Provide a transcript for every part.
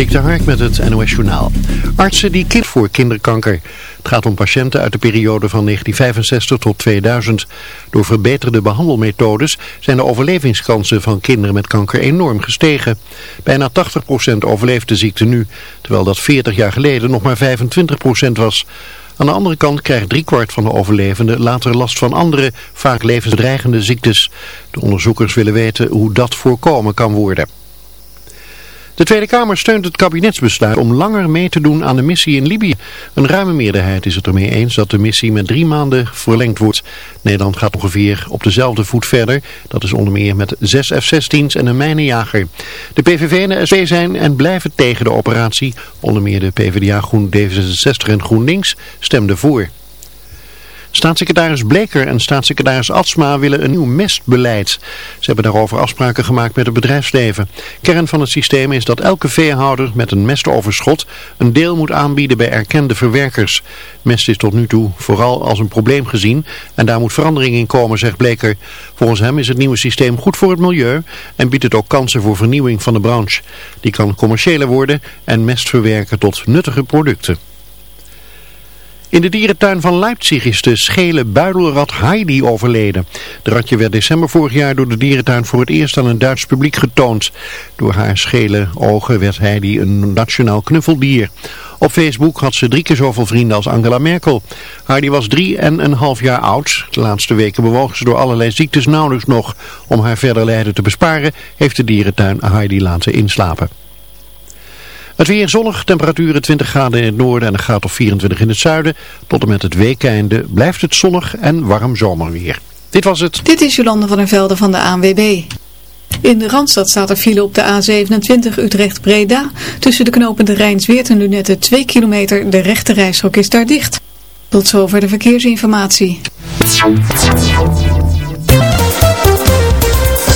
Dik de Hark met het NOS Journaal. Artsen die kind voor kinderkanker. Het gaat om patiënten uit de periode van 1965 tot 2000. Door verbeterde behandelmethodes zijn de overlevingskansen van kinderen met kanker enorm gestegen. Bijna 80% overleeft de ziekte nu, terwijl dat 40 jaar geleden nog maar 25% was. Aan de andere kant krijgt driekwart van de overlevenden later last van andere, vaak levensdreigende ziektes. De onderzoekers willen weten hoe dat voorkomen kan worden. De Tweede Kamer steunt het kabinetsbesluit om langer mee te doen aan de missie in Libië. Een ruime meerderheid is het ermee eens dat de missie met drie maanden verlengd wordt. Nederland gaat ongeveer op dezelfde voet verder. Dat is onder meer met zes F-16's en een mijnenjager. De PVV en de SP zijn en blijven tegen de operatie. Onder meer de PvdA, Groen, D66 en GroenLinks stemden voor. Staatssecretaris Bleker en staatssecretaris Atsma willen een nieuw mestbeleid. Ze hebben daarover afspraken gemaakt met het bedrijfsleven. Kern van het systeem is dat elke veehouder met een mestoverschot een deel moet aanbieden bij erkende verwerkers. Mest is tot nu toe vooral als een probleem gezien en daar moet verandering in komen, zegt Bleker. Volgens hem is het nieuwe systeem goed voor het milieu en biedt het ook kansen voor vernieuwing van de branche. Die kan commerciëler worden en mest verwerken tot nuttige producten. In de dierentuin van Leipzig is de schele buidelrat Heidi overleden. De ratje werd december vorig jaar door de dierentuin voor het eerst aan een Duits publiek getoond. Door haar schele ogen werd Heidi een nationaal knuffeldier. Op Facebook had ze drie keer zoveel vrienden als Angela Merkel. Heidi was drie en een half jaar oud. De laatste weken bewoog ze door allerlei ziektes nauwelijks nog. Om haar verder lijden te besparen heeft de dierentuin Heidi laten inslapen. Het weer zonnig, temperaturen 20 graden in het noorden en een graad of 24 in het zuiden. Tot en met het weekeinde blijft het zonnig en warm zomerweer. Dit was het. Dit is Jolande van der Velde van de ANWB. In de Randstad staat er file op de A27 Utrecht-Breda. Tussen de knopende Rijnsweert en Lunette 2 kilometer. De rechte reishok is daar dicht. Tot zover de verkeersinformatie.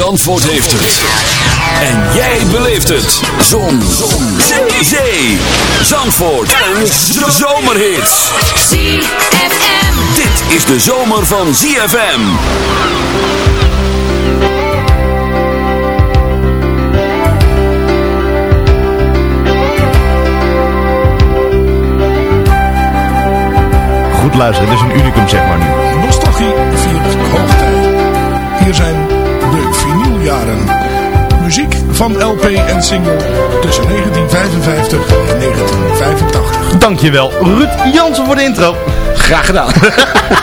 Zandvoort heeft het. En jij beleeft het. Zon. Zon. Zee. Zee. Zandvoort. Een zomerhit. ZFM. Dit is de zomer van ZFM. Goed luisteren, dit is een unicum zeg maar nu. Nostalgie viert hoogtijd. Hier zijn van LP en single tussen 1955 en 1985. Dankjewel Ruud Jansen voor de intro. Graag gedaan.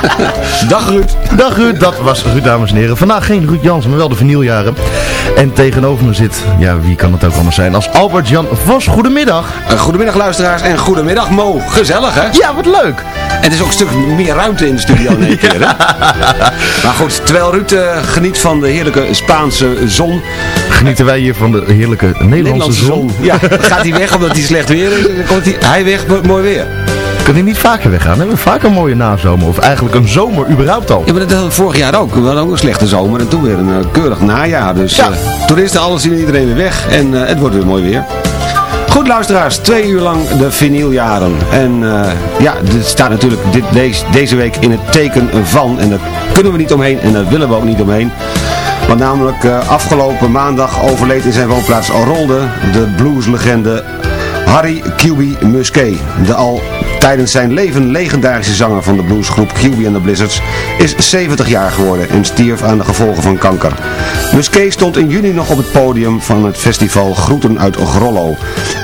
Dag Ruud. Dag Ruud, dat was Ruud dames en heren. Vandaag geen Ruud Jansen, maar wel de vinyljaren. En tegenover me zit, ja wie kan het ook anders zijn, als Albert-Jan Vos. Goedemiddag. Uh, goedemiddag luisteraars en goedemiddag Mo. Gezellig hè? Ja, wat leuk. En het is ook een stuk meer ruimte in de studio in één keer hè? maar goed, terwijl Ruud uh, geniet van de heerlijke Spaanse zon. Genieten wij hier van de heerlijke Nederlandse, Nederlandse zon. zon. Ja, gaat hij weg omdat hij slecht weer is. Dan komt hij, hij weg, mooi weer. Kan hij niet vaker weggaan? We hebben vaak een mooie nazomer. Of eigenlijk een zomer überhaupt al. Ja, maar dat hadden we vorig jaar ook. We hadden ook een slechte zomer en toen weer een uh, keurig najaar. Dus Ja. uh, toeristen, alles zien iedereen weer weg. En uh, het wordt weer mooi weer. Goed luisteraars, twee uur lang de vinyljaren. En uh, ja, dit staat natuurlijk dit, deze, deze week in het teken van. En daar kunnen we niet omheen en daar willen we ook niet omheen. Want namelijk eh, afgelopen maandag overleed in zijn woonplaats Rolde de blueslegende Harry QB Musquet. De al tijdens zijn leven legendarische zanger van de bluesgroep QB and the Blizzards is 70 jaar geworden en stierf aan de gevolgen van kanker. Musquet stond in juni nog op het podium van het festival Groeten uit Grollo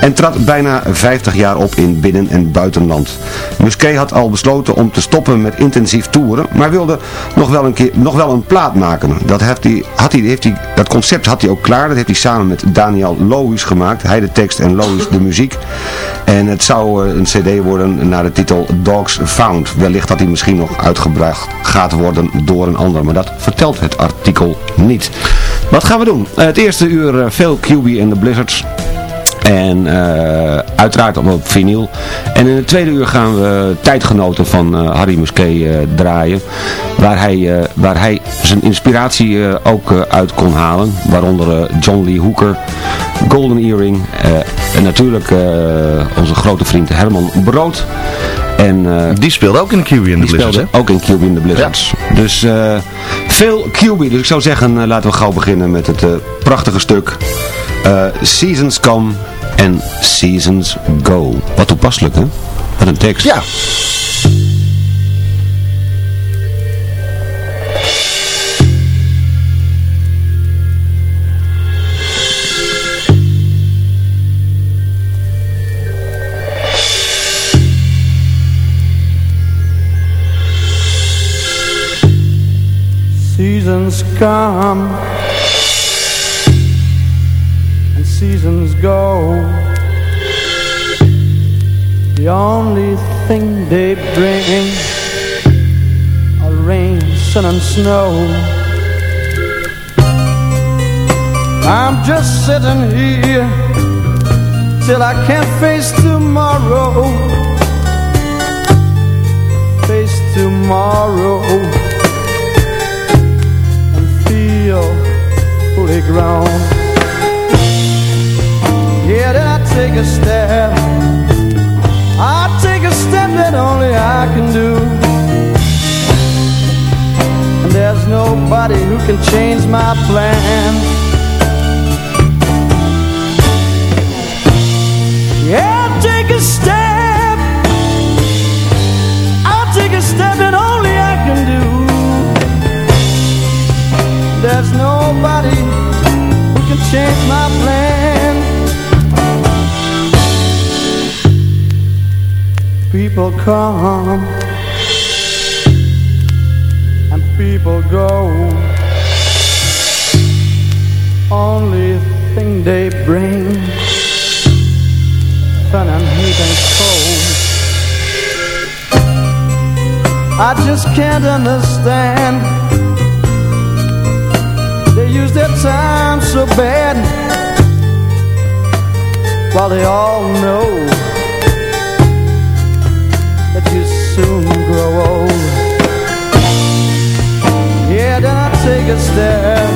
en trad bijna 50 jaar op in binnen- en buitenland. Musquet had al besloten om te stoppen met intensief toeren, maar wilde nog wel een, keer, nog wel een plaat maken. Dat, heeft hij, had hij, heeft hij, dat concept had hij ook klaar, dat heeft hij samen met Daniel Lohuis gemaakt. Hij de tekst en Lohuis de muziek. En het zou eh, een cd worden naar de titel Dogs Found. Wellicht dat hij misschien nog uitgebracht gaat worden door een ander, maar dat vertelt het artikel niet. Wat gaan we doen? Uh, het eerste uur uh, veel QB in de Blizzards. En uh, uiteraard op vinyl. En in het tweede uur gaan we tijdgenoten van uh, Harry Musquet uh, draaien. Waar hij, waar hij zijn inspiratie ook uit kon halen. Waaronder John Lee Hooker, Golden Earring. en natuurlijk onze grote vriend Herman Brood. En, die speelde ook in de QB in de Blizzards. Ook in QB in de Blizzards. Ja. Dus veel QB. Dus ik zou zeggen, laten we gauw beginnen met het prachtige stuk Seasons Come and Seasons Go. Wat toepasselijk, hè? Wat een tekst. Ja. Seasons come and seasons go. The only thing they bring are rain, sun and snow. I'm just sitting here till I can't face tomorrow. Face tomorrow fully grown. Yeah, then I take a step. I take a step that only I can do. And there's nobody who can change my plan. Yeah, take a step. Change my plan. People come and people go. Only thing they bring fun and hate and cold. I just can't understand. They use their time so bad while they all know that you soon grow old. Yeah, then I take a step.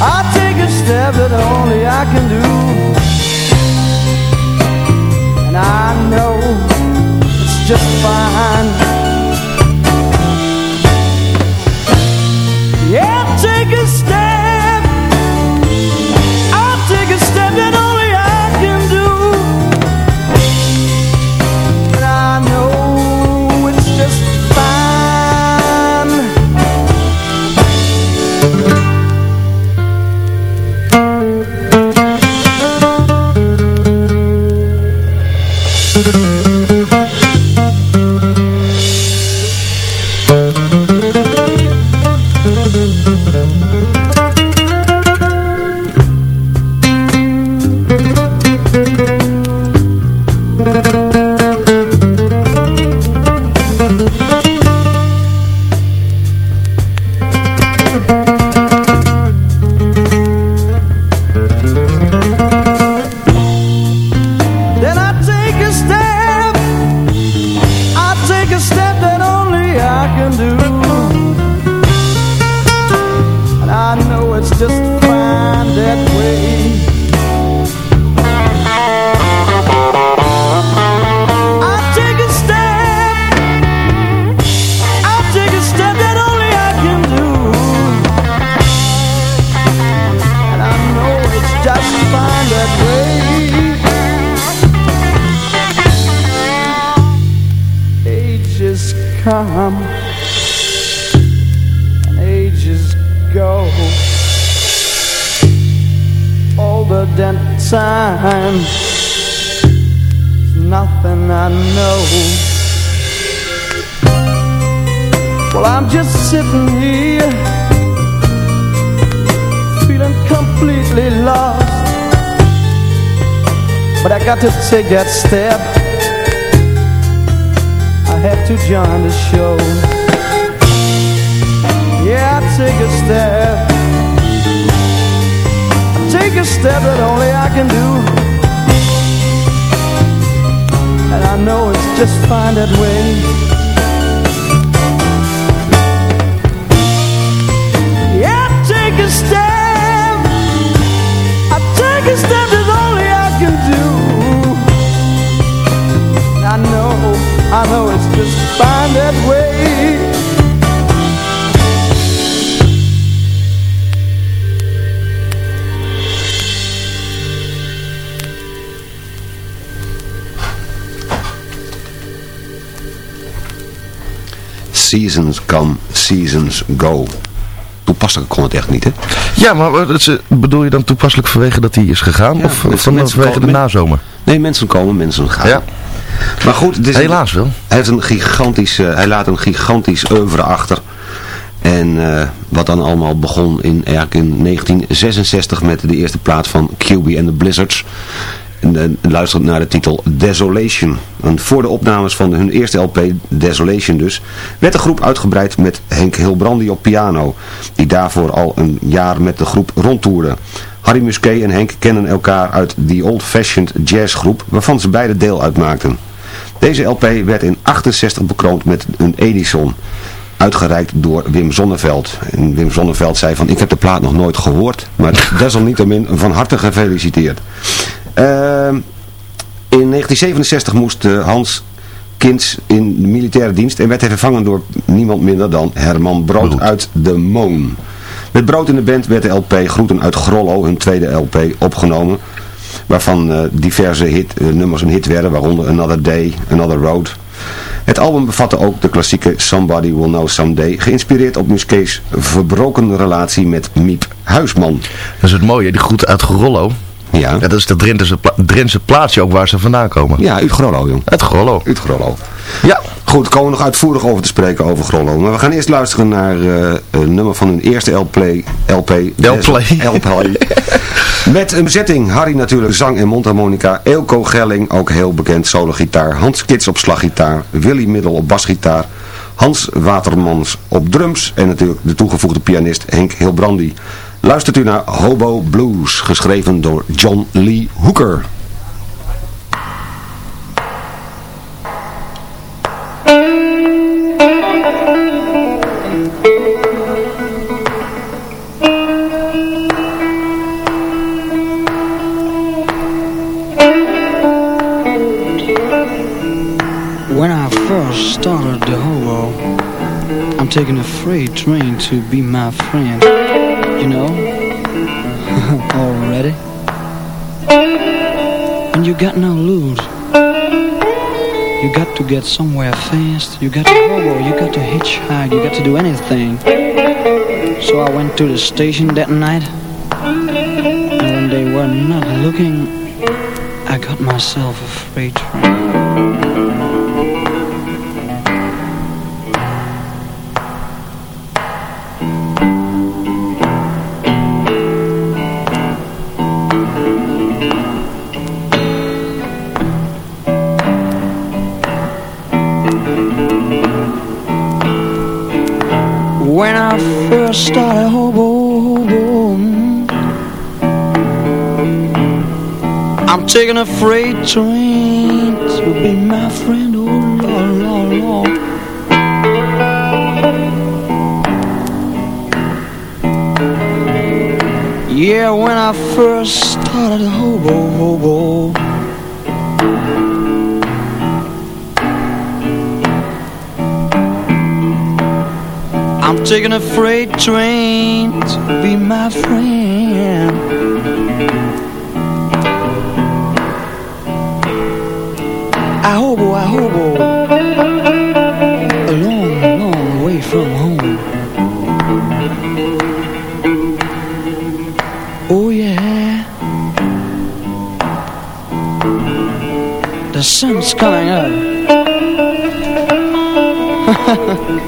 I take a step that only I can do. And I know it's just fine. Take that step. I had to join the show Seasons come, seasons go. Toepasselijk kon het echt niet, hè? Ja, maar is, eh, bedoel je dan toepasselijk vanwege dat hij is gegaan? Ja, of mensen- van, mensen vanwege de nazomer? Nee, mensen komen, mensen gaan. Ja. Maar goed, het is Helaas wel. Hij, heeft een gigantisch, eh, hij laat een gigantisch oeuvre achter. En eh, wat dan allemaal begon in, eigenlijk in 1966 met de eerste plaat van QB and the Blizzards. En, luisterend naar de titel Desolation. En voor de opnames van hun eerste LP, Desolation dus, werd de groep uitgebreid met Henk Hilbrandi op piano. Die daarvoor al een jaar met de groep rondtoerde. Harry Musquet en Henk kennen elkaar uit die Old Fashioned Jazz groep, waarvan ze beide deel uitmaakten. Deze LP werd in 68 bekroond met een Edison. Uitgereikt door Wim Zonneveld. En Wim Zonneveld zei van, ik heb de plaat nog nooit gehoord. Maar desalniettemin van harte gefeliciteerd. Ehm, in 1967 moest eh, Hans Kins in de militaire dienst. En werd hij vervangen door niemand minder dan Herman Brood uit de Moon. Met Brood in de band werd de LP Groeten uit Grollo, hun tweede LP, opgenomen. Waarvan eh, diverse hit, eh, nummers een hit werden, waaronder Another Day, Another Road. Het album bevatte ook de klassieke Somebody Will Know Someday, geïnspireerd op Musquets verbroken relatie met Miep Huisman. Dat is het mooie, die groeten uit Grollo. Ja. dat is dat Drentse, pla Drentse plaatsje ook waar ze vandaan komen. Ja, uit Grollo, jong. Uit Grollo. Uit Grollo. Ja. Goed, komen we nog uitvoerig over te spreken over Grollo. Maar we gaan eerst luisteren naar eh, een nummer van hun eerste LP. LP. LP. LP. Met een bezetting. Harry natuurlijk, zang en mondharmonica. Eelco Gelling, ook heel bekend solo-gitaar. Hans Kits op slaggitaar. Willy Middel op basgitaar. Hans Watermans op drums. En natuurlijk de toegevoegde pianist Henk Hilbrandi. Luistert u naar Hobo Blues, geschreven door John Lee Hooker. When I first started the hobo, I'm taking a freight train to be my friend. You know? Already? And you got no loot. You got to get somewhere fast. You got to hobo. You got to hitchhike. You got to do anything. So I went to the station that night. And when they were not looking, I got myself a freight train. Started hobo, hobo I'm taking a freight train to be my friend, oh Lord, Lord, Lord Yeah, when I first started hobo, hobo Taking a freight train to be my friend. I hobo, I hobo A long, long way from home. Oh yeah. The sun's coming up.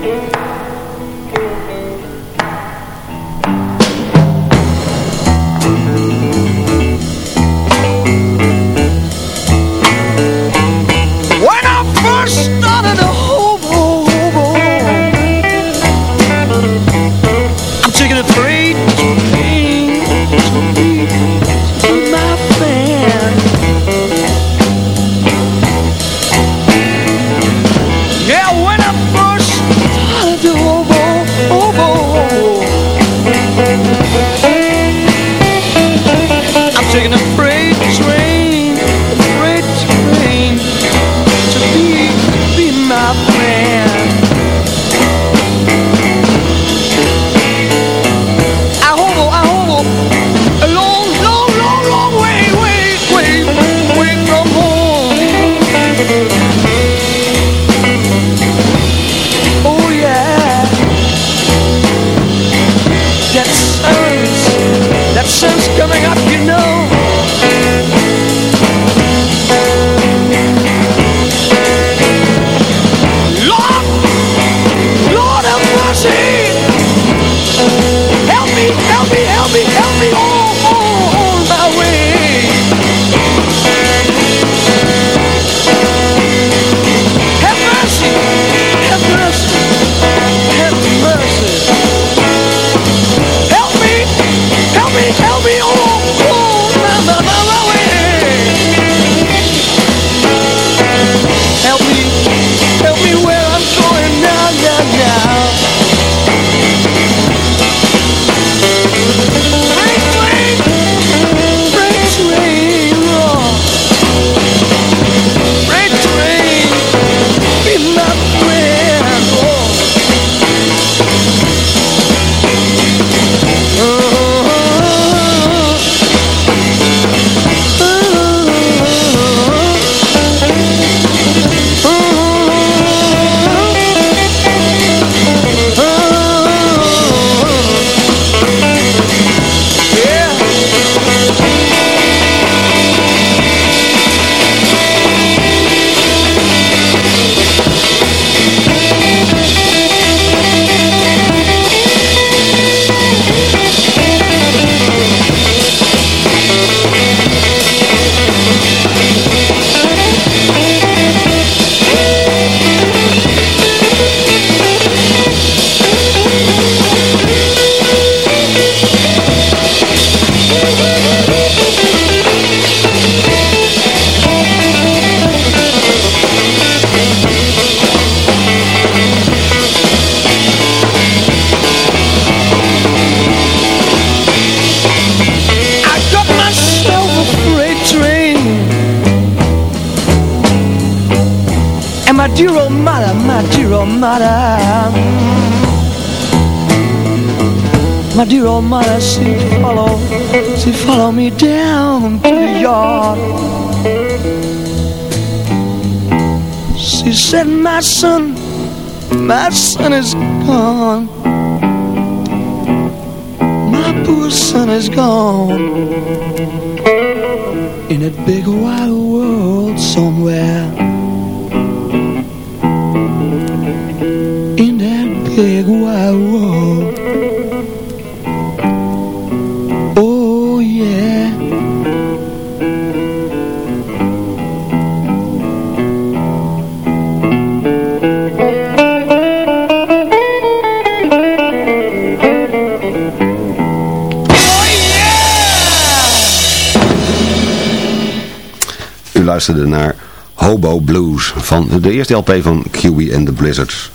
My dear old mother, she follow, she follow me down to the yard. She said, my son, my son is gone. My poor son is gone. In a big wide world somewhere. In that big wide world luisterde naar Hobo Blues van de eerste LP van Kiwi and the Blizzards.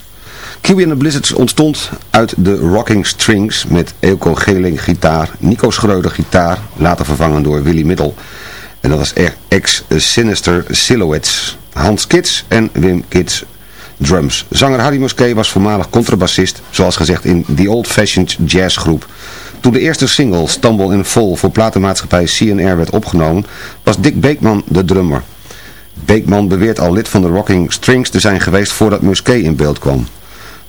Kiwi and the Blizzards ontstond uit de Rocking Strings met Eelco Geling gitaar, Nico Schreuder gitaar, later vervangen door Willy Middel. En dat was ex-Sinister Silhouettes, Hans Kits en Wim Kits drums. Zanger Harry Mosquet was voormalig contrabassist, zoals gezegd in The Old Fashioned Jazz Groep. Toen de eerste single Stumble in Vol voor platenmaatschappij CNR werd opgenomen, was Dick Beekman de drummer. Beekman beweert al lid van de Rocking Strings te zijn geweest voordat Musquet in beeld kwam.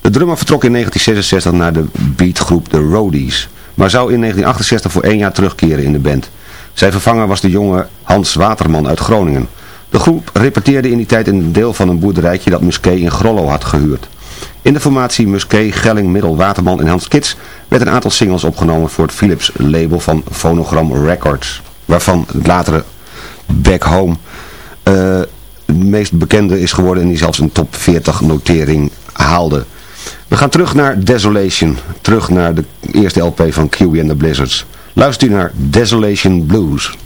De drummer vertrok in 1966 naar de beatgroep The Roadies. maar zou in 1968 voor één jaar terugkeren in de band. Zijn vervanger was de jonge Hans Waterman uit Groningen. De groep repeteerde in die tijd in een deel van een boerderijtje dat Musquet in Grollo had gehuurd. In de formatie Musquet, Gelling, Middel, Waterman en Hans Kits werd een aantal singles opgenomen voor het Philips label van Phonogram Records. Waarvan het latere Back Home uh, het meest bekende is geworden en die zelfs een top 40 notering haalde. We gaan terug naar Desolation. Terug naar de eerste LP van QB and the Blizzards. Luister u naar Desolation Blues.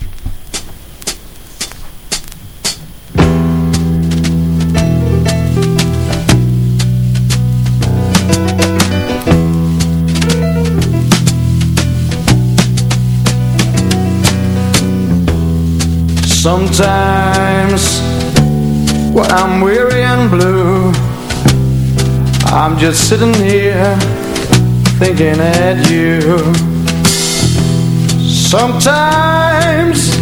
Sometimes when I'm weary and blue. I'm just sitting here thinking at you. Sometimes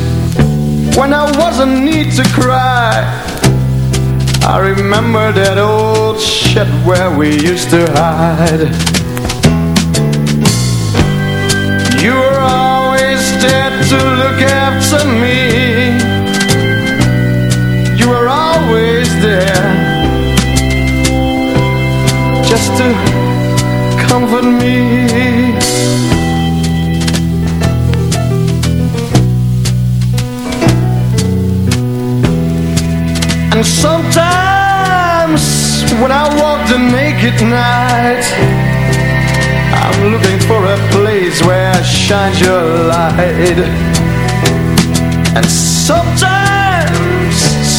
when I wasn't need to cry I remember that old shed where we used to hide. You were always there to look after me Just to comfort me. And sometimes when I walk the naked night I'm looking for a place where shines your light. And sometimes,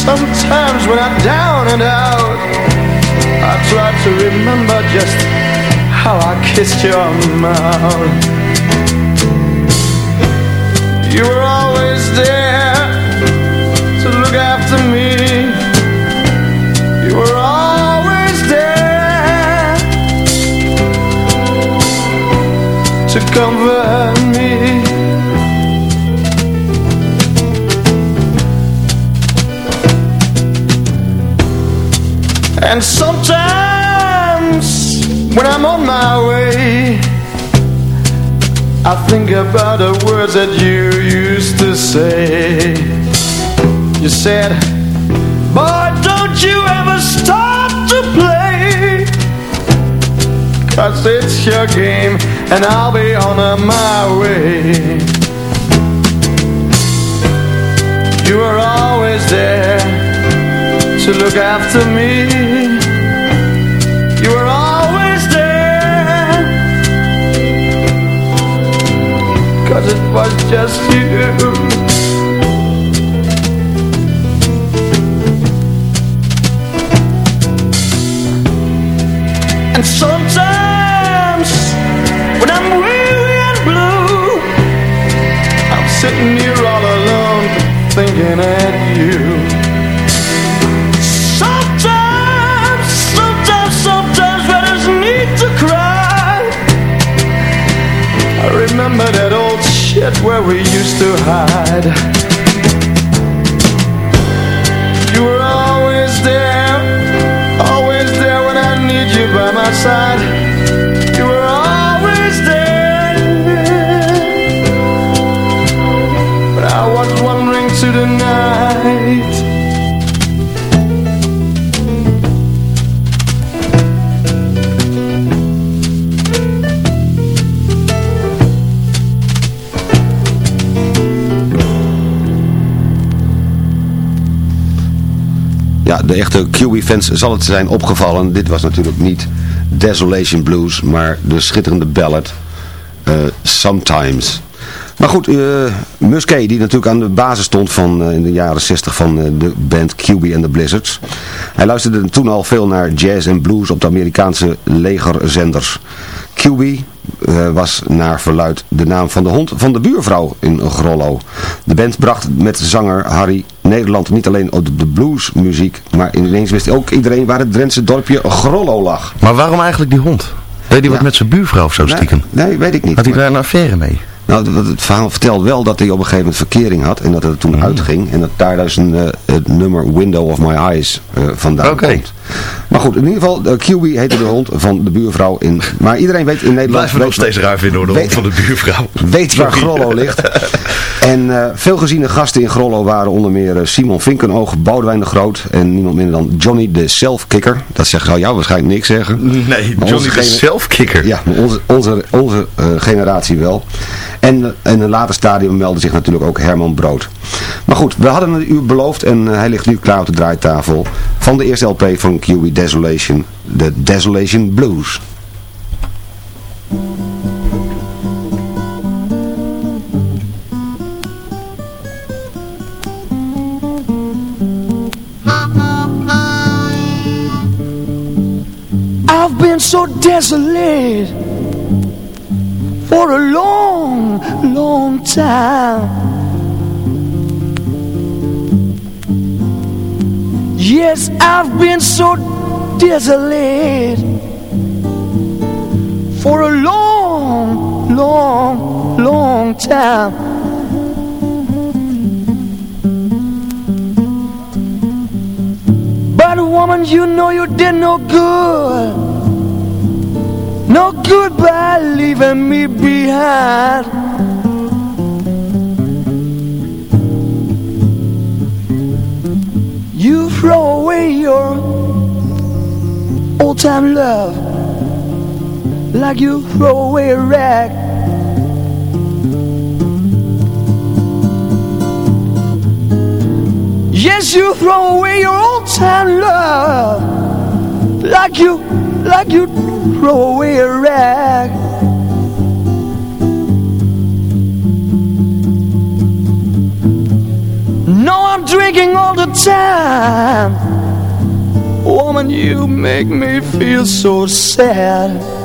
sometimes when I'm down and out I try to remember just how I kissed your mouth You were always there to look after me you were always there to comfort me. And sometimes when I'm on my way, I think about the words that you used to say. You said, Boy, don't you ever stop to play. Cause it's your game and I'll be on my way. You were always there to look after me. You were always there. Cause it was just you. And sometimes when I'm weary and blue I'm sitting here all alone thinking at I remember that old shit where we used to hide. You were always there, always there when I need you by my side. You were always there But I was wandering to the night Ja, de echte QB-fans zal het zijn opgevallen. Dit was natuurlijk niet Desolation Blues, maar de schitterende ballad eh, Sometimes. Maar goed, uh, Musquet, die natuurlijk aan de basis stond van, eh, in de jaren 60 van de band QB and the Blizzards. Hij luisterde toen al veel naar jazz en blues op de Amerikaanse legerzenders. QB was naar verluid de naam van de hond van de buurvrouw in Grollo. De band bracht met zanger Harry Nederland niet alleen op de bluesmuziek, maar ineens wist ook iedereen waar het Drentse dorpje Grollo lag. Maar waarom eigenlijk die hond? Deed hij wat met zijn buurvrouw of zo stiekem? Nee, weet ik niet. Had hij daar een affaire mee? Nou, het, verhaal vertelt wel dat hij op een gegeven moment verkering had en dat het er toen uitging. En dat daar dus een, eh, het nummer Window of My Eyes eh, vandaan Oké. komt. Maar goed, in ieder geval, uh, QB heette de hond van de buurvrouw in... Maar iedereen weet in Nederland... We nog steeds raar vinden door de hond weet- van de buurvrouw. weet waar Grollo ligt. En eh, veel geziene gasten in Grollo waren onder meer eh, Simon Vinkenoog, Boudewijn de Groot en niemand minder dan Johnny de Selfkicker. Dat zegt zou jou waarschijnlijk niks zeggen. Nee, Maar Johnny de zelfkikker. Ja, onze, onze, onze eh, generatie wel. En in een later stadium meldde zich natuurlijk ook Herman Brood. Maar goed, we hadden u beloofd en hij ligt nu klaar op de draaitafel van de eerste LP van QB Desolation, the Desolation Blues. I've been so desolate for a long, long time. Yes, I've been so desolate for a long, long, long time. But woman, you know you did no good. No good by leaving me behind. Throw away your old time love like you throw away a rag. Yes, you throw away your old time love like you, like you throw away a rag. No, I'm drinking all the time. Woman, you make me feel so sad.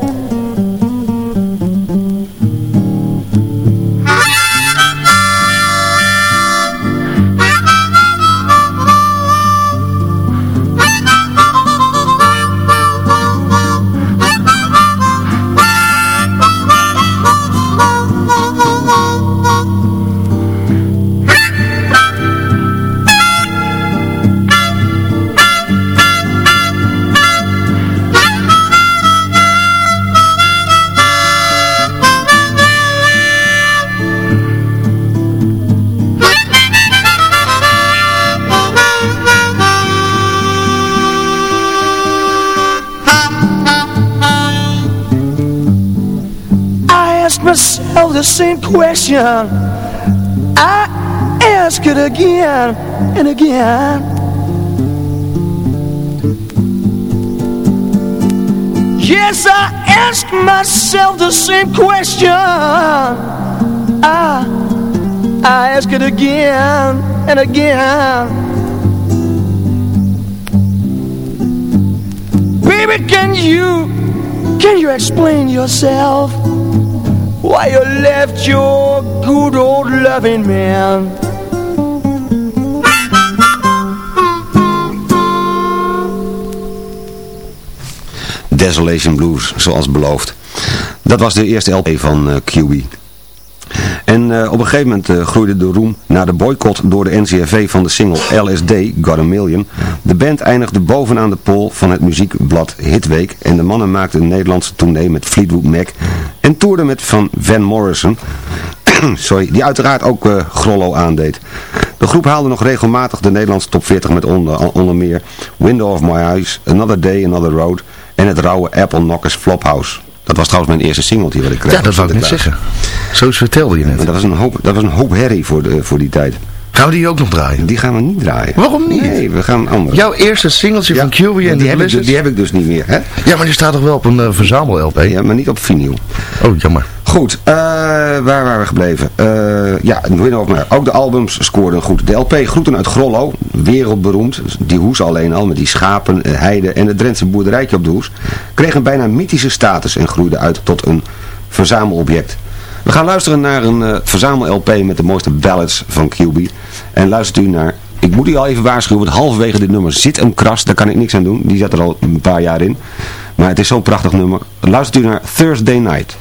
The same question. I ask it again and again. Yes, I ask myself the same question. I, I ask it again and again. Baby, can you, can you explain yourself? Why you left your good old loving man? Desolation Blues, zoals beloofd. Dat was de eerste LP van eh, QB. En eh, op een gegeven moment eh, groeide de roem naar de boycott door de NCRV van de single LSD, Got a Million. De band eindigde bovenaan de pol van het muziekblad Hitweek en de mannen maakten een Nederlandse tournee met Fleetwood Mac en toerden met Van Van Morrison, sorry, die uiteraard ook eh, Grollo aandeed. De groep haalde nog regelmatig de Nederlandse top 40 met onder, onder meer Window of My Eyes, Another Day, Another Road en het rauwe Apple Knockers Flophouse. Dat was trouwens mijn eerste singeltje wat ik kreeg. Ja, dat wou ik net zeggen. Zo vertelde je net. Dat was een hoop, dat was een hoop herrie voor, de, voor die tijd. Gaan we die ook nog draaien? Die gaan we niet draaien. Waarom niet? Nee, we gaan andere. Jouw eerste singeltje van QB en die, de heb ik, dus- die heb ik dus niet meer. Hè? Ja, maar die staat toch wel op een eh, verzamel-LP? Ja, maar niet op vinyl. Oh, jammer. Goed, eh, waar waren we gebleven? Eh ja, of My- ook de albums scoorden goed. De LP Groeten uit Grollo, wereldberoemd. Die hoes alleen al, met die schapen, heide en het Drentse boerderijtje op de hoes. Kreeg een bijna mythische status en groeide uit tot een verzamelobject. We gaan luisteren naar een eh, verzamel-LP met de mooiste ballads van QB. En luistert u naar... Ik moet u al even waarschuwen, want halverwege dit nummer zit een kras. Daar kan ik niks aan doen. Die zat er al een paar jaar in. Maar het is zo'n prachtig nummer. Luistert u naar Thursday Night.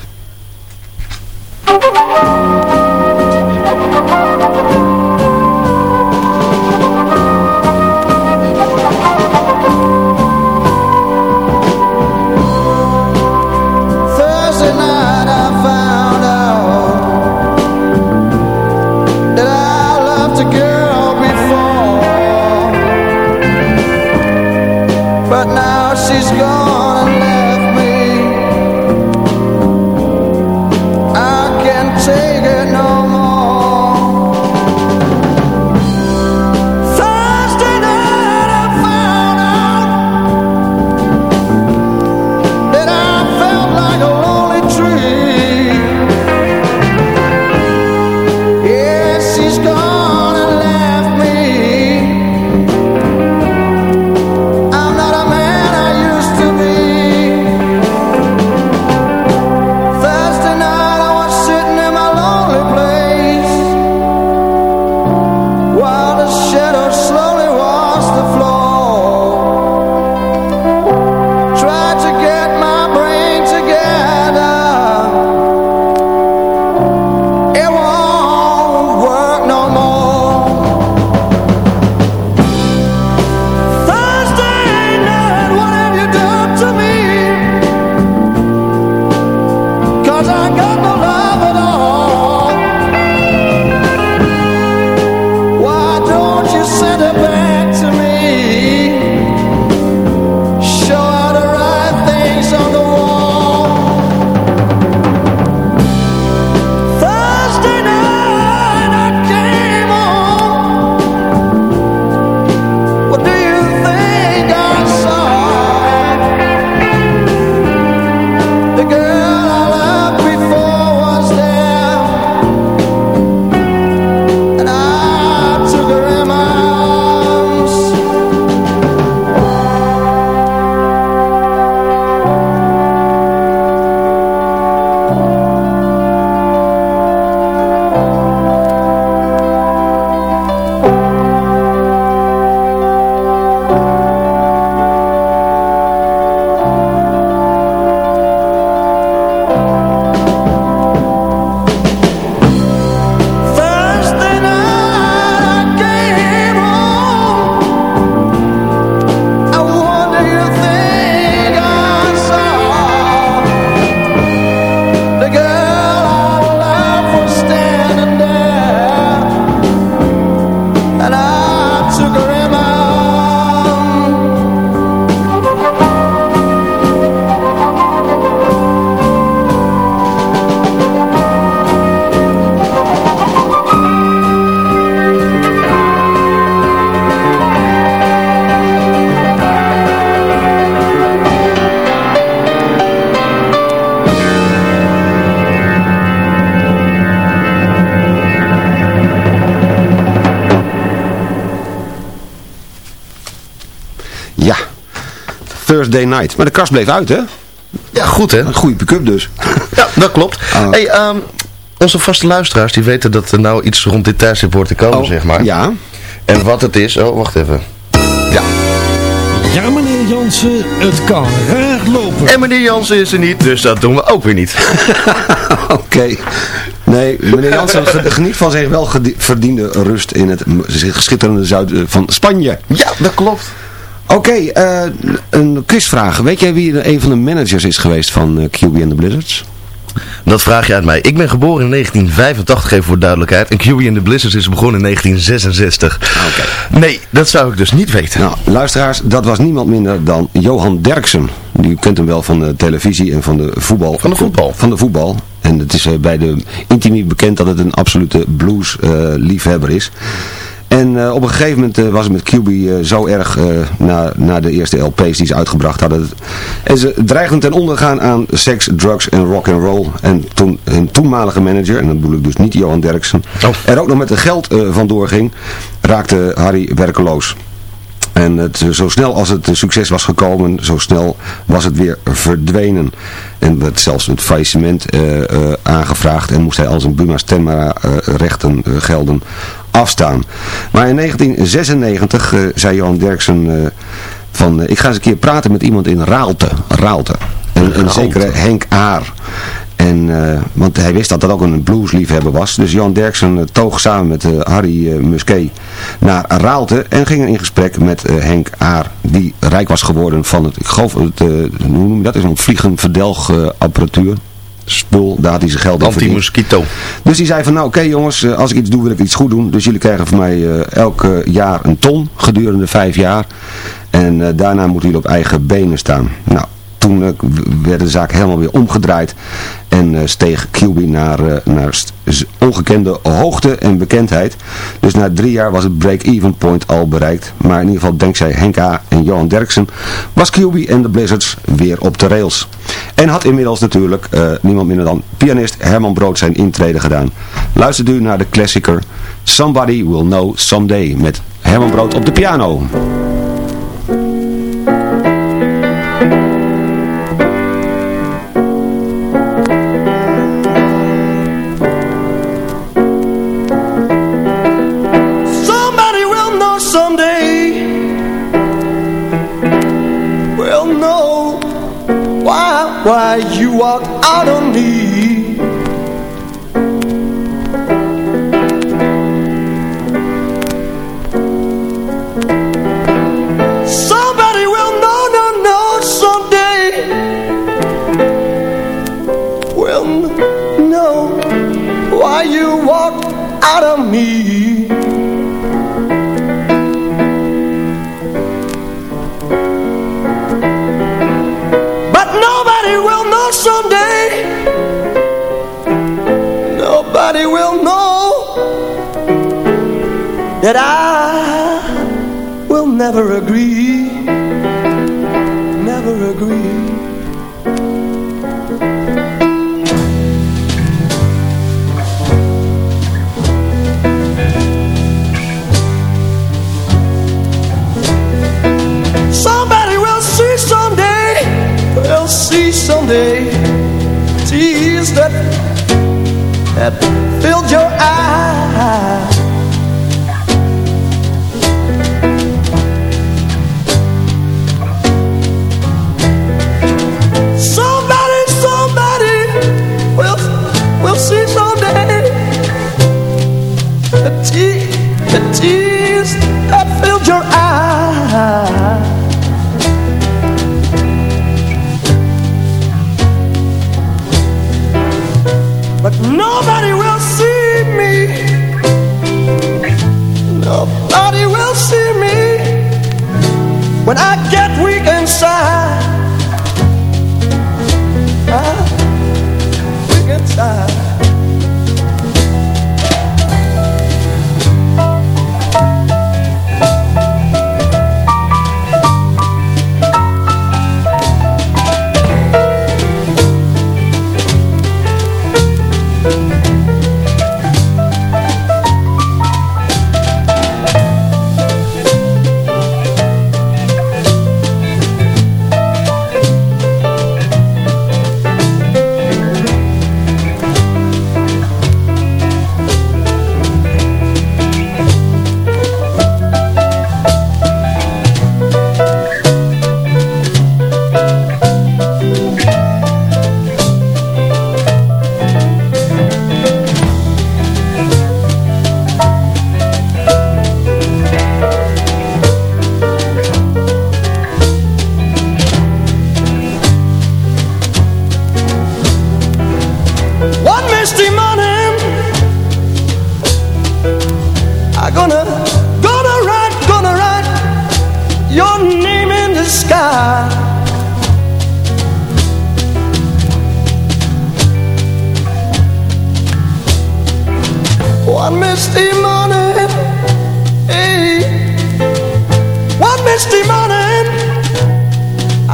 Night. Maar de kast bleef uit, hè? Ja, goed hè? Een goede pick-up dus. Ja, dat klopt. Ah. Hey, ehm, onze vaste luisteraars die weten dat er nou iets rond dit tijdstip wordt te komen, Oh, zeg maar. Ja. En wat het is, oh wacht even. Ja. Ja, meneer Jansen, het kan raar lopen. En meneer Jansen is er niet, dus dat doen we ook weer niet. Oké. Nee, meneer Jansen ge- geniet van zijn wel verdiende rust in het m- schitterende zuiden van Spanje. Ja, dat klopt. Oké, eh, een quizvraag. Weet jij wie een van de managers is geweest van eh, QB and the Blizzards? Dat vraag je uit mij. Ik ben geboren in 1985, even voor duidelijkheid. En QB in the Blizzards is begonnen in 1966. Oké. Nee, dat zou ik dus niet weten. Nou, luisteraars, dat was niemand minder dan Johan Derksen. U kent hem wel van de televisie en van de voetbal. Van de voetbal. Van de voetbal. En het is eh, bij de Intimi bekend dat het een absolute blues eh, liefhebber is. En eh, op een gegeven moment eh, was het met QB eh, zo erg na, na de eerste LP's die ze uitgebracht hadden. En ze dreigden ten onder gaan aan seks, drugs en rock and roll. En toen hun toenmalige manager, en dat bedoel ik dus niet Johan Derksen, Oh. er ook nog met de geld vandoor ging, raakte Harry werkeloos. En het, zo snel als het succes was gekomen, zo snel was het weer verdwenen. En werd zelfs het faillissement aangevraagd en moest hij al zijn Buma Stemra eh, rechten gelden afstaan. Maar in 1996 eh, zei Johan Derksen eh, van, eh, ik ga eens een keer praten met iemand in Raalte. Raalte. En een zekere Henk Aar. En, want hij wist dat dat ook een bluesliefhebber was. Dus Jan Derksen uh, toog samen met uh, Harry Musquet naar Raalte en ging in gesprek met Henk Aar, die rijk was geworden van het, ik geloof, het, hoe noem je dat, is een vliegenverdelgapparatuur spul, daar had hij zijn geld aan Anti-mosquito. Dus hij zei van nou oké jongens, als ik iets doe wil ik iets goed doen. Dus jullie krijgen van mij elk jaar een ton gedurende vijf jaar. En daarna moeten jullie op eigen benen staan. Nou, toen uh, werd de zaak helemaal weer omgedraaid en uh, steeg QB naar, naar ongekende hoogte en bekendheid. Dus na drie jaar was het break-even point al bereikt. Maar in ieder geval dankzij Henk A. en Johan Derksen was QB en de Blizzards weer op de rails. En had inmiddels natuurlijk niemand minder dan pianist Herman Brood zijn intrede gedaan. Luistert u naar de klassieker Somebody Will Know Someday met Herman Brood op de piano. Why you walked out on me? Somebody will know, no, no, someday. Will know why you walked out on me nobody will know that I will never agree, never agree. Somebody will see someday, will see someday, tears that happy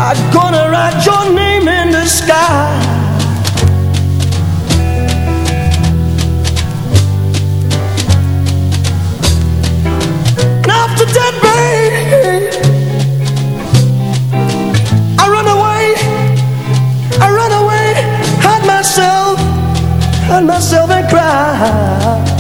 I'm gonna write your name in the sky. And after that baby, I run away. I run away. Hide myself. Hide myself and cry.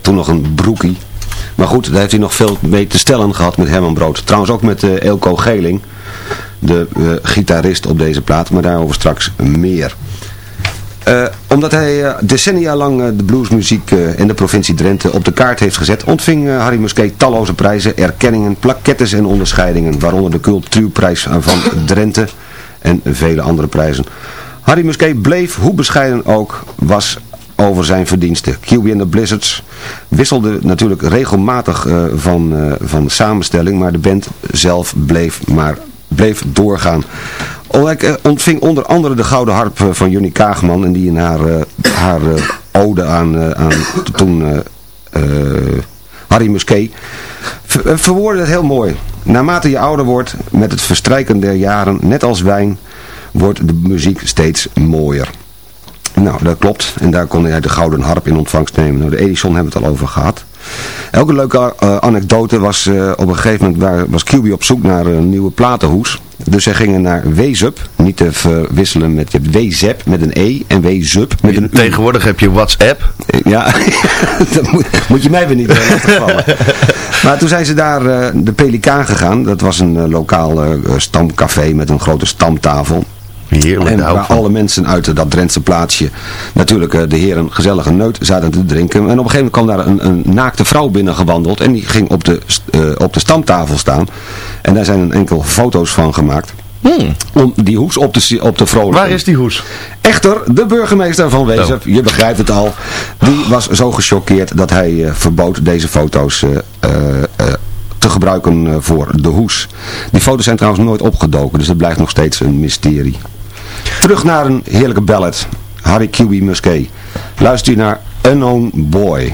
Toen nog een broekie. Maar goed, daar heeft hij nog veel mee te stellen gehad met Herman Brood. Trouwens ook met uh, Elko Geling, de uh, gitarist op deze plaat. Maar daarover straks meer. Uh, omdat hij decennia lang de bluesmuziek in de provincie Drenthe op de kaart heeft gezet, ontving Harry Musquet talloze prijzen, erkenningen, plakettes en onderscheidingen, waaronder de cultuurprijs van Drenthe en vele andere prijzen. Harry Musquet bleef, hoe bescheiden ook, was over zijn verdiensten. QB en de Blizzards wisselde natuurlijk regelmatig uh, van, uh, van samenstelling, maar de band zelf bleef maar bleef doorgaan. Ik uh, ontving onder andere de Gouden Harp van Junnie Kaagman en die in haar, haar ode aan, aan toen Harry Musquet ver, verwoordde het heel mooi. Naarmate je ouder wordt, met het verstrijken der jaren, net als wijn, wordt de muziek steeds mooier. Nou, dat klopt. En daar kon hij de gouden harp in ontvangst nemen. Nou, de Edison hebben we het al over gehad. Elke leuke uh, anekdote was uh, op een gegeven moment waar, was QB op zoek naar een nieuwe platenhoes. Dus zij gingen naar Wezup, niet te verwisselen met, je hebt Wezep met een E en Wezup met een U. Tegenwoordig heb je WhatsApp. Ja, dat moet, moet, je mij weer niet lastigvallen. maar toen zijn ze daar uh, de Pelikaan gegaan. Dat was een lokaal stamcafé met een grote stamtafel. Heerlijk, en waar alle mensen uit dat Drentse plaatsje natuurlijk de heren gezellige neut zaten te drinken. En op een gegeven moment kwam daar een, een naakte vrouw binnengewandeld en die ging op de, uh, op de stamtafel staan. En daar zijn een enkel foto's van gemaakt. Hmm. Om die hoes op te, op te vrolijken. Waar is die hoes? Echter, de burgemeester van Wezen, oh. je begrijpt het al, die was zo gechoqueerd dat hij uh, verbood deze foto's uh, te gebruiken voor de hoes. Die foto's zijn trouwens nooit opgedoken, dus dat blijft nog steeds een mysterie. Terug naar een heerlijke ballad. Harry Kiwi Musquet. Luister naar Unknown Boy.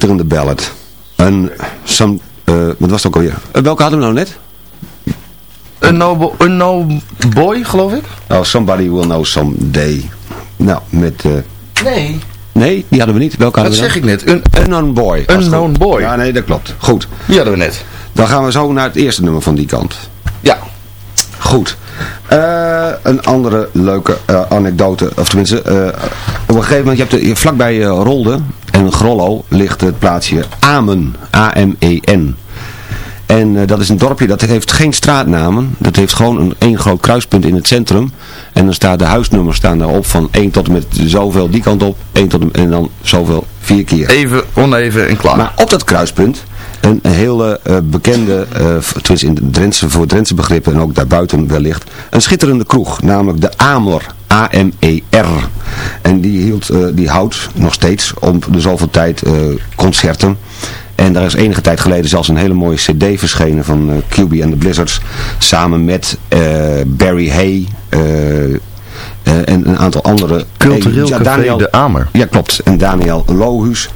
Schitterende ballad. Een, some, eh, wat was het ook alweer? Eh, welke hadden we nou net? Een no, een no boy, geloof ik? Oh, Somebody Will Know Someday. Nou, met... eh, Nee. nee, die hadden we niet. Welke Dat hadden we zeg dan? ik net. Een Unknown Boy. Unknown. Boy. Ja, nee, dat klopt. Goed. Die hadden we net. Dan gaan we zo naar het eerste nummer van die kant. Ja. Goed. Eh, een andere leuke eh, anekdote, of tenminste, eh, op een gegeven moment, je hebt de, je- vlakbij Rolde en Grollo ligt het plaatsje Amen, A-M-E-N. En eh, dat is een dorpje, dat heeft geen straatnamen, dat heeft gewoon een één groot kruispunt in het centrum. En dan staan de huisnummers staan daarop van 1 tot en met zoveel die kant op, 1 tot en, en dan zoveel vier keer. Even oneven en klaar. Maar op dat kruispunt, een, hele eh, bekende, tenminste in de Drentse, voor Drentse begrippen en ook daarbuiten wellicht, een schitterende kroeg, namelijk de Amor, A-M-E-R. En die, hield, die houdt nog steeds om de zoveel tijd concerten. En daar is enige tijd geleden zelfs een hele mooie cd verschenen van eh QB and the Blizzards. Samen met eh, Barry Hay eh, en een aantal andere. Cultureel Ja, Café de Amer. Ja, klopt. En Daniel Lohuus.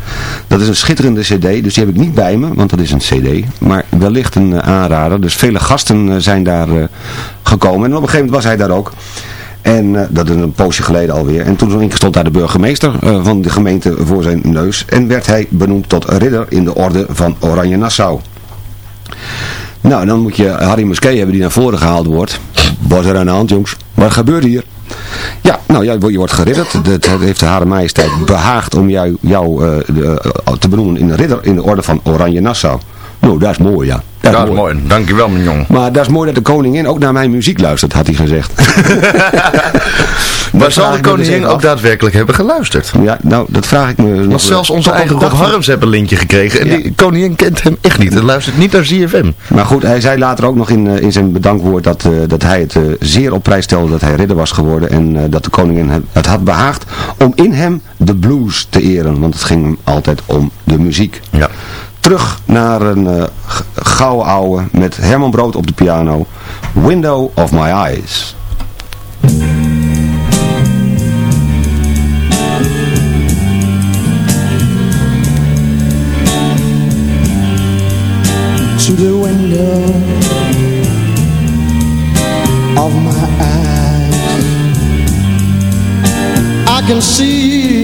Dat is een schitterende cd, dus die heb ik niet bij me, want dat is een cd. Maar wellicht een aanrader. Dus vele gasten zijn daar gekomen. En op een gegeven moment was hij daar ook. En eh, dat is een poosje geleden alweer. En toen stond daar de burgemeester eh, van de gemeente voor zijn neus. En werd hij benoemd tot ridder in de orde van Oranje Nassau. Nou, dan moet je Harry Musquet hebben die naar voren gehaald wordt. Wat is er aan de hand, jongens? Wat gebeurt hier? Ja, nou, ja, je wordt geridderd. Het heeft de Hare Majesteit behaagd om jou, jou eh, te benoemen in de ridder in de orde van Oranje Nassau. Nou, dat is mooi, ja. Dat is mooi. Dankjewel, mijn jongen. Maar dat is mooi dat de koningin ook naar mijn muziek luistert, had hij gezegd. Maar zal de dus koningin ook daadwerkelijk hebben geluisterd? Ja, nou, dat vraag ik me nog. Want zelfs onze tot op eigen Rob Harms hebben een lintje gekregen. En die koningin kent hem echt niet. Hij luistert niet naar ZFM. Maar goed, hij zei later ook nog in, eh, in zijn bedankwoord dat, eh, dat hij het eh, zeer op prijs stelde dat hij ridder was geworden. En eh, dat de koningin het had behaagd om in hem de blues te eren. Want het ging hem altijd om de muziek. Ja. Terug naar een g- gouden ouwe met Herman Brood op de piano. Window of My Eyes. to the window of my eyes. I can see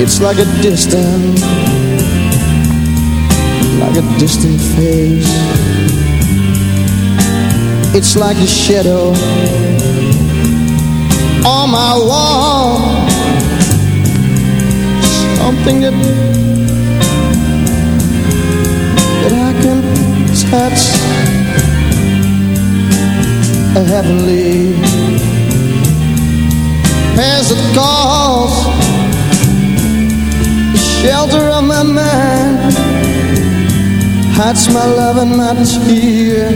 It's like a distant, like a distant face. It's like a shadow on my wall. Something that that I can touch. A heavenly as it calls the shelter of my mind. Hides my love and my tear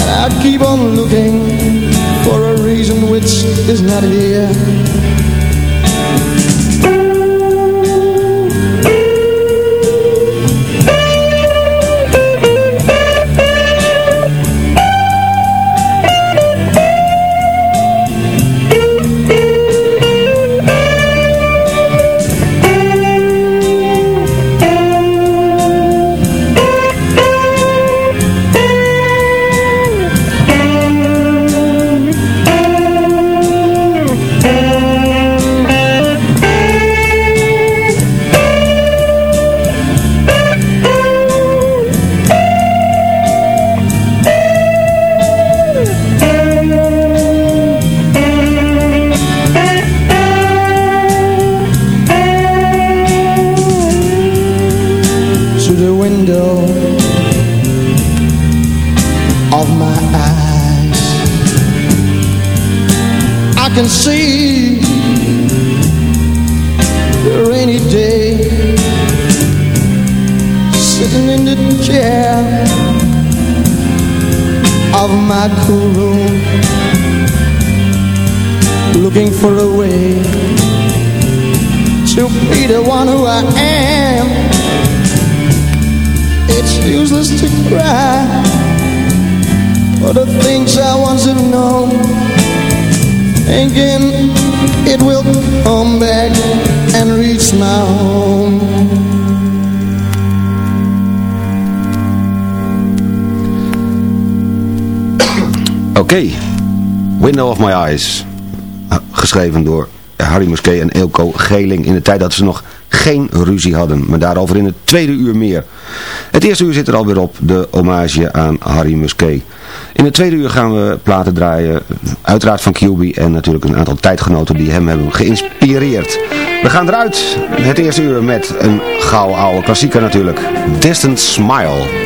and I keep on looking for a reason which is not here Oké, Window of My Eyes. Geschreven door Harry Musquet en Eelco Geling in de tijd dat ze nog geen ruzie hadden. Maar daarover in het tweede uur meer. Het eerste uur zit er alweer op, de hommage aan Harry Musquet. In het tweede uur gaan we platen draaien, uiteraard van QB en natuurlijk een aantal tijdgenoten die hem hebben geïnspireerd. We gaan eruit, het eerste uur met een gouden oude klassieker natuurlijk, Distant Smile.